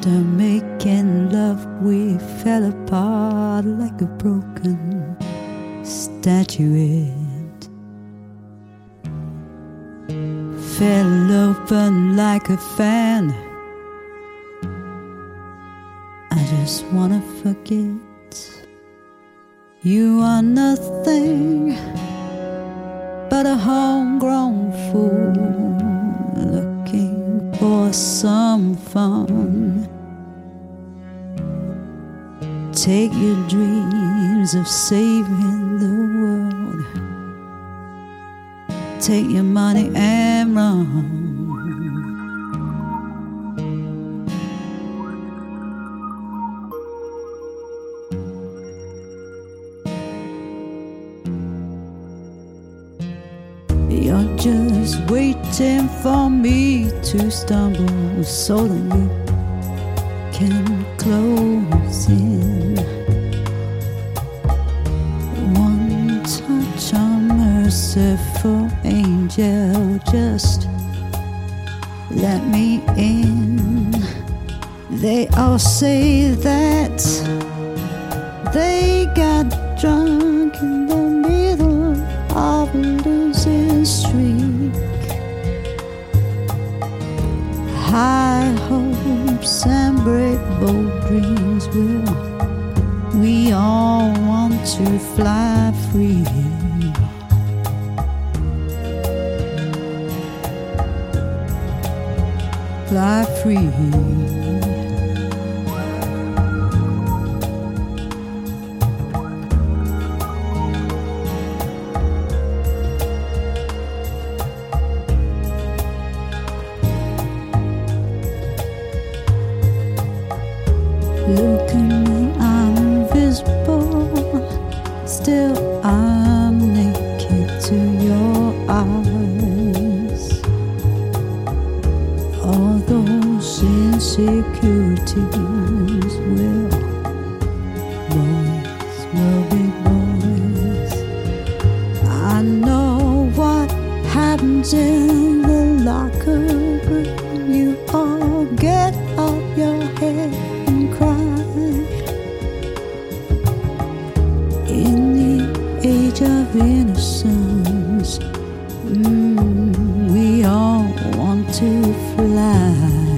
After making love, we fell apart like a broken statuette. Fell open like a fan. I just wanna forget. You are nothing but a homegrown fool looking for some fun. Take your dreams of saving the world, take your money and run. You're just waiting for me to stumble so that you can close in. One touch, a merciful angel, just let me in. They all say that they got drunk in the middle of a losing streak. Dreams will. We all want to fly free. Fly free. Look at me, I'm invisible. Still, I'm naked to your eyes. All those insecurities will, innocence, mm, we all want to fly. Want to fly.